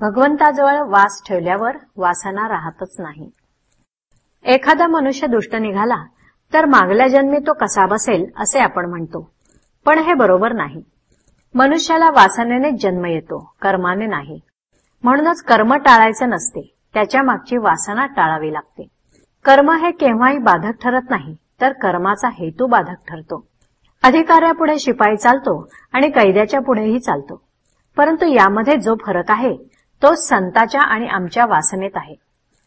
भगवंताजवळ वास ठेवल्यावर वासना राहतच नाही. एखादा मनुष्य दुष्ट निघाला तर मागल्या जन्मी तो कसा बसेल असे आपण म्हणतो. पण हे बरोबर नाही. मनुष्याला वासनेने जन्म येतो कर्माने नाही. म्हणूनच कर्म टाळायचं नसते त्याच्या मागची वासना टाळावी लागते. कर्म हे केव्हाही बाधक ठरत नाही तर कर्माचा हेतू बाधक ठरतो. अधिकाऱ्यापुढे शिपाई चालतो आणि कैद्याच्या पुढेही चालतो. परंतु यामध्ये जो फरक आहे तो संताच्या आणि आमच्या वासनेत आहे.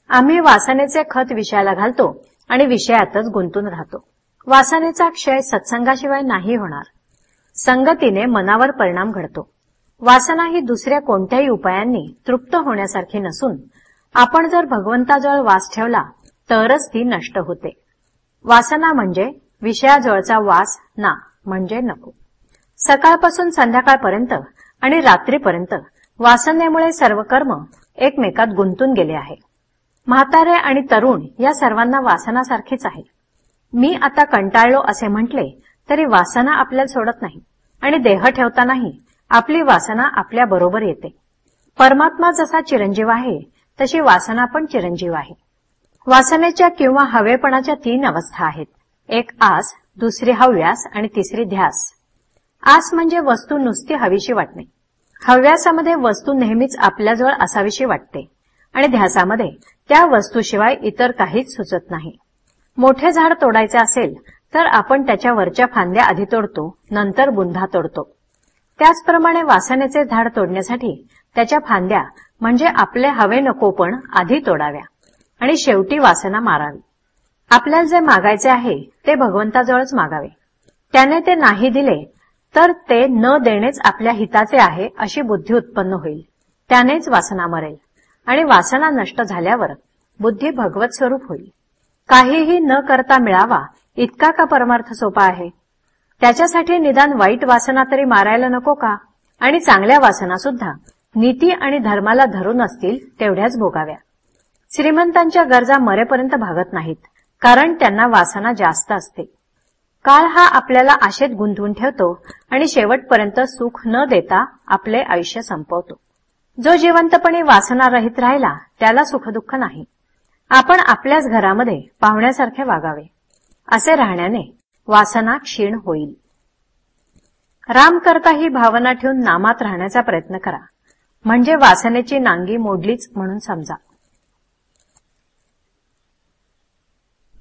आम्ही वासनेचे खत विषयाला घालतो आणि विषयातच गुंतून राहतो. वासनेचा क्षय सत्संगाशिवाय नाही होणार. संगतीने मनावर परिणाम घडतो. वासना ही दुसऱ्या कोणत्याही उपायांनी तृप्त होण्यासारखी नसून आपण जर भगवंताजवळ वास ठेवला तरच ती नष्ट होते. वासना म्हणजे विषयाजवळचा वास ना म्हणजे नको. सकाळपासून संध्याकाळपर्यंत आणि रात्रीपर्यंत वासनेमुळे सर्व कर्म एकमेकात गुंतून गेले आहे म्हातारे आणि तरुण या सर्वांना वासनासारखीच आहे. मी आता कंटाळलो असे म्हटले तरी वासना आपल्याला सोडत नाही आणि देह ठेवतानाही आपली वासना आपल्या बरोबर येते. परमात्मा जसा चिरंजीव आहे तशी वासना पण चिरंजीव आहे. वासनेच्या किंवा हवेपणाच्या तीन अवस्था आहेत. एक आस दुसरी हव्यास आणि तिसरी ध्यास. आस म्हणजे वस्तू नुसती हवीशी वाटणे. हव्यासामध्ये वस्तू नेहमीच आपल्याजवळ असावीशी वाटते आणि ध्यासामध्ये त्या वस्तूशिवाय इतर काहीच सुचत नाही. मोठे झाड तोडायचे असेल तर आपण त्याच्या वरच्या फांद्या आधी तोडतो नंतर बुंधा तोडतो. त्याचप्रमाणे वासनेचे झाड तोडण्यासाठी त्याच्या फांद्या म्हणजे आपले हवे नको पण आधी तोडाव्या आणि शेवटी वासना मारावी. आपल्याला जे मागायचे आहे ते भगवंताजवळच मागावे. त्याने ते नाही दिले तर ते न देणेच आपल्या हिताचे आहे अशी बुद्धी उत्पन्न होईल. त्यानेच वासना मरेल. आणि वासना नष्ट झाल्यावर बुद्धी भगवत स्वरूप होईल. काहीही न करता मिळावा इतका का परमार्थ सोपा आहे? त्याच्यासाठी निदान वाईट वासना तरी मारायला नको का? आणि चांगल्या वासना सुद्धा नीती आणि धर्माला धरून असतील तेवढ्याच भोगाव्या. श्रीमंतांच्या गरजा मरेपर्यंत भागत नाहीत कारण त्यांना वासना जास्त असते. काळ हा आपल्याला आशेत गुंतवून ठेवतो आणि शेवटपर्यंत सुख न देता आपले आयुष्य संपवतो. जो जिवंतपणे वासना रहित राहिला त्याला सुखदुःख नाही. आपण आपल्याच घरामध्ये पाहुण्यासारखे वागावे. असे राहण्याने वासना क्षीण होईल. राम करता ही भावना ठेवून नामात राहण्याचा प्रयत्न करा. म्हणजे वासनेची नांगी मोडलीच म्हणून समजा.